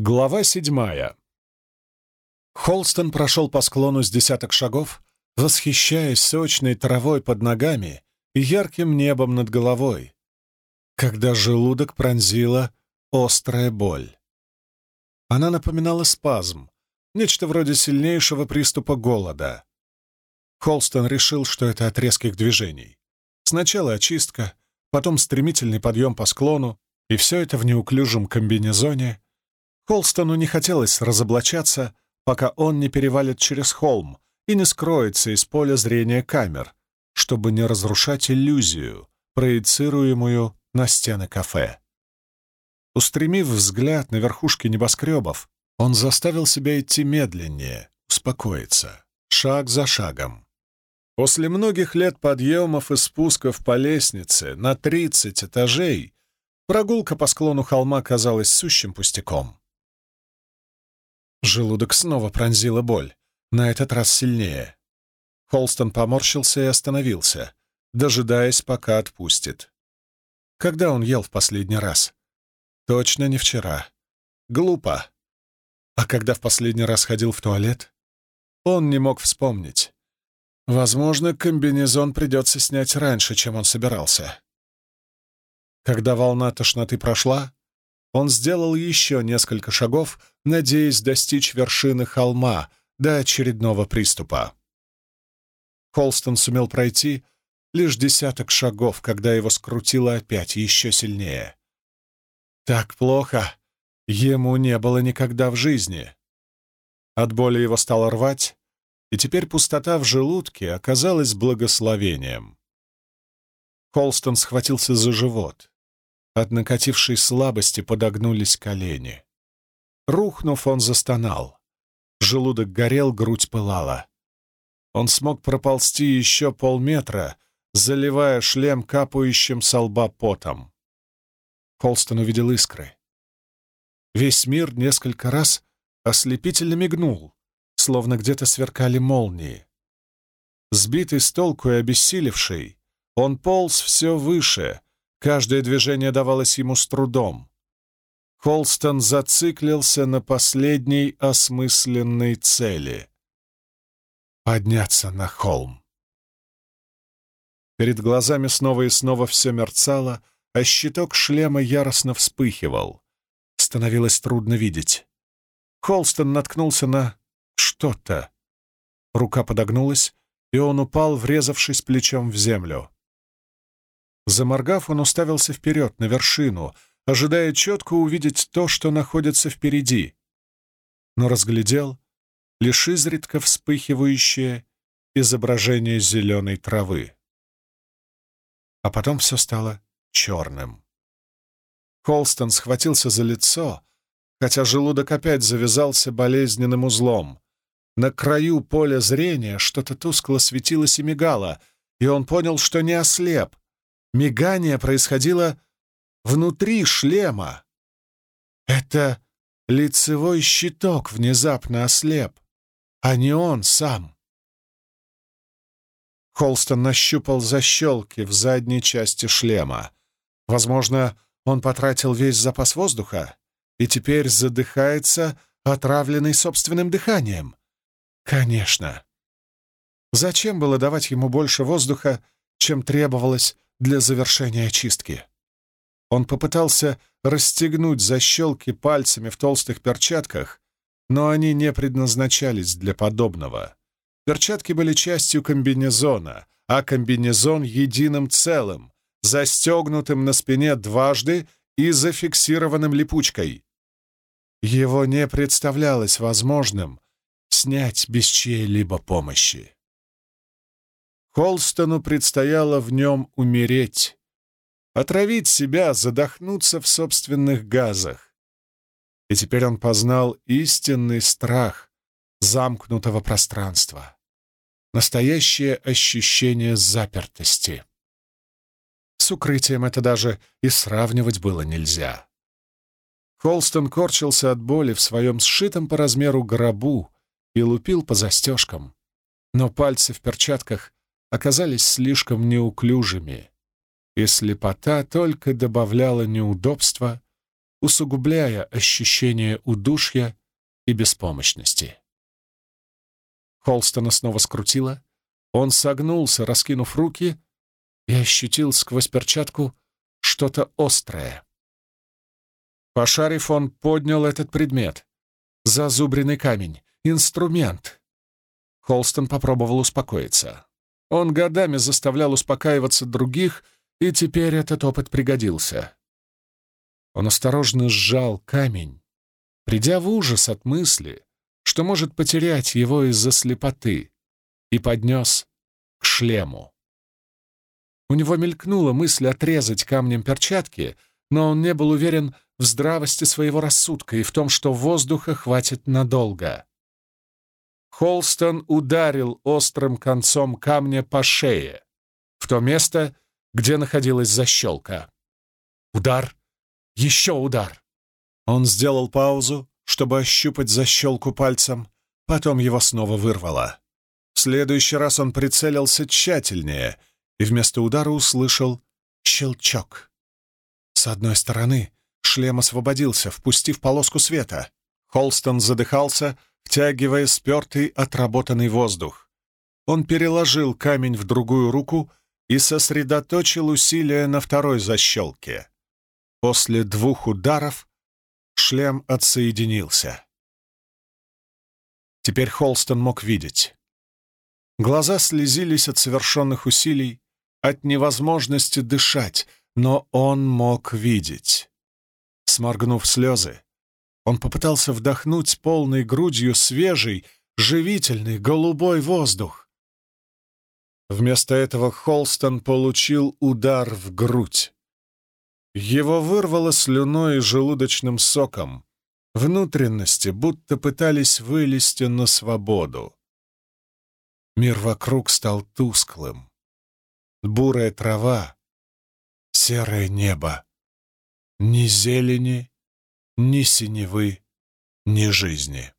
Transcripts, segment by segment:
Глава седьмая. Холстон прошел по склону с десяток шагов, восхищаясь сочной травой под ногами и ярким небом над головой, когда желудок пронзила острая боль. Она напоминала спазм, нечто вроде сильнейшего приступа голода. Холстон решил, что это от резких движений. Сначала очистка, потом стремительный подъем по склону, и все это в неуклюжем комбинезоне — Холстону не хотелось разоблачаться, пока он не перевалит через холм и не скроется из поля зрения камер, чтобы не разрушать иллюзию, проецируемую на стены кафе. Устремив взгляд на верхушки небоскребов, он заставил себя идти медленнее, успокоиться, шаг за шагом. После многих лет подъемов и спусков по лестнице на 30 этажей прогулка по склону холма казалась сущим пустяком. Желудок снова пронзила боль, на этот раз сильнее. Холстон поморщился и остановился, дожидаясь, пока отпустит. Когда он ел в последний раз? Точно не вчера. Глупо. А когда в последний раз ходил в туалет? Он не мог вспомнить. Возможно, комбинезон придется снять раньше, чем он собирался. Когда волна тошноты прошла, он сделал еще несколько шагов, надеясь достичь вершины холма до очередного приступа. Холстон сумел пройти лишь десяток шагов, когда его скрутило опять еще сильнее. Так плохо ему не было никогда в жизни. От боли его стало рвать, и теперь пустота в желудке оказалась благословением. Холстон схватился за живот. От накатившей слабости подогнулись колени. Рухнув, он застонал. Желудок горел, грудь пылала. Он смог проползти еще полметра, заливая шлем капающим со лба потом. Холстон увидел искры. Весь мир несколько раз ослепительно мигнул, словно где-то сверкали молнии. Сбитый с толку и обессилевший, он полз все выше, Каждое движение давалось ему с трудом. Холстон зациклился на последней осмысленной цели — подняться на холм. Перед глазами снова и снова все мерцало, а щиток шлема яростно вспыхивал. Становилось трудно видеть. Холстон наткнулся на что-то. Рука подогнулась, и он упал, врезавшись плечом в землю. Заморгав, он уставился вперед, на вершину, ожидая четко увидеть то, что находится впереди. Но разглядел лишь изредка вспыхивающее изображение зеленой травы. А потом все стало черным. Холстон схватился за лицо, хотя желудок опять завязался болезненным узлом. На краю поля зрения что-то тускло светилось и мигало, и он понял, что не ослеп, Мигание происходило внутри шлема. Это лицевой щиток внезапно ослеп, а не он сам. Холстон нащупал защелки в задней части шлема. Возможно, он потратил весь запас воздуха и теперь задыхается, отравленный собственным дыханием. Конечно. Зачем было давать ему больше воздуха, чем требовалось для завершения очистки. Он попытался расстегнуть защелки пальцами в толстых перчатках, но они не предназначались для подобного. Перчатки были частью комбинезона, а комбинезон — единым целым, застегнутым на спине дважды и зафиксированным липучкой. Его не представлялось возможным снять без чьей-либо помощи. Холстону предстояло в нем умереть, отравить себя, задохнуться в собственных газах. И теперь он познал истинный страх замкнутого пространства, настоящее ощущение запертости. С укрытием это даже и сравнивать было нельзя. Холстон корчился от боли в своем сшитом по размеру гробу и лупил по застежкам, но пальцы в перчатках оказались слишком неуклюжими, и слепота только добавляла неудобства усугубляя ощущение удушья и беспомощности. Холстона снова скрутило. Он согнулся, раскинув руки, и ощутил сквозь перчатку что-то острое. Пошарив, он поднял этот предмет. Зазубренный камень. Инструмент. Холстон попробовал успокоиться. Он годами заставлял успокаиваться других, и теперь этот опыт пригодился. Он осторожно сжал камень, придя в ужас от мысли, что может потерять его из-за слепоты, и поднес к шлему. У него мелькнула мысль отрезать камнем перчатки, но он не был уверен в здравости своего рассудка и в том, что воздуха хватит надолго. Холстон ударил острым концом камня по шее, в то место, где находилась защелка. Удар, еще удар. Он сделал паузу, чтобы ощупать защелку пальцем, потом его снова вырвало. В следующий раз он прицелился тщательнее и вместо удара услышал щелчок. С одной стороны шлем освободился, впустив полоску света. Холстон задыхался, втягивая спертый, отработанный воздух. Он переложил камень в другую руку и сосредоточил усилия на второй защелке. После двух ударов шлем отсоединился. Теперь Холстон мог видеть. Глаза слезились от совершенных усилий, от невозможности дышать, но он мог видеть. Сморгнув слезы, он попытался вдохнуть полной грудью свежий, живительный, голубой воздух. Вместо этого Холстон получил удар в грудь. Его вырвало слюной и желудочным соком. Внутренности будто пытались вылезти на свободу. Мир вокруг стал тусклым. Бурая трава, серое небо. Ни зелени, ни синевы, ни жизни.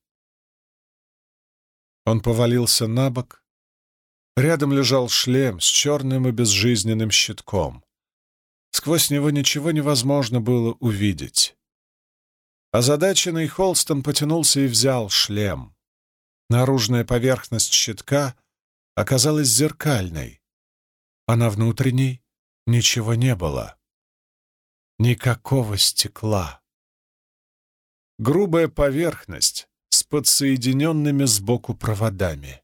Он повалился на бок. Рядом лежал шлем с черным и безжизненным щитком. Сквозь него ничего невозможно было увидеть. Озадаченный Холстон потянулся и взял шлем. Наружная поверхность щитка оказалась зеркальной, а на внутренней ничего не было. Никакого стекла грубая поверхность с подсоединенными сбоку проводами,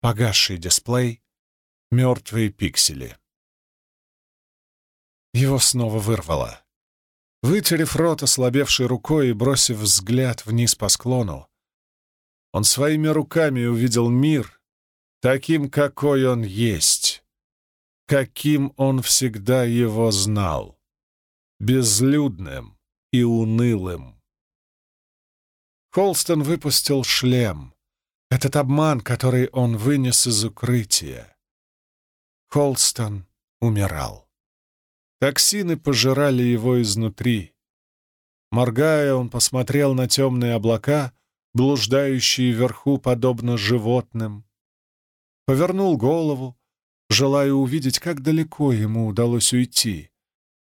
погасший дисплей, мертвые пиксели. Его снова вырвало. Вытерев рот ослабевшей рукой и бросив взгляд вниз по склону, он своими руками увидел мир таким, какой он есть, каким он всегда его знал, безлюдным и унылым. Холстон выпустил шлем. Этот обман, который он вынес из укрытия. Холстон умирал. Токсины пожирали его изнутри. Моргая, он посмотрел на темные облака, блуждающие вверху, подобно животным. Повернул голову, желая увидеть, как далеко ему удалось уйти,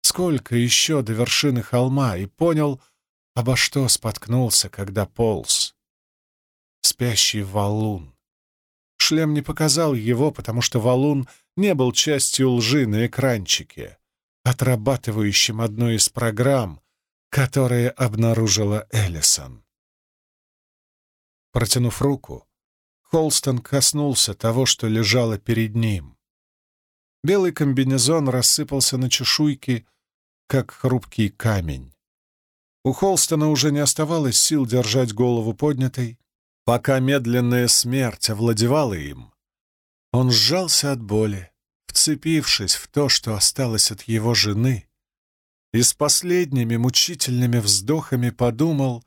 сколько еще до вершины холма, и понял, Обо что споткнулся, когда полз? Спящий валун. Шлем не показал его, потому что валун не был частью лжи на экранчике, отрабатывающим одну из программ, которые обнаружила Эллисон. Протянув руку, Холстон коснулся того, что лежало перед ним. Белый комбинезон рассыпался на чешуйки, как хрупкий камень. У Холстона уже не оставалось сил держать голову поднятой, пока медленная смерть овладевала им. Он сжался от боли, вцепившись в то, что осталось от его жены, и с последними мучительными вздохами подумал,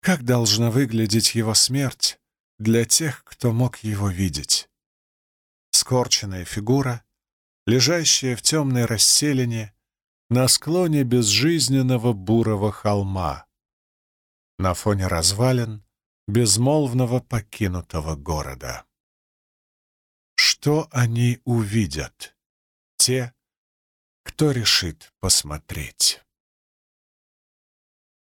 как должна выглядеть его смерть для тех, кто мог его видеть. Скорченная фигура, лежащая в темной расселине, на склоне безжизненного бурого холма, на фоне развалин безмолвного покинутого города. Что они увидят? Те, кто решит посмотреть.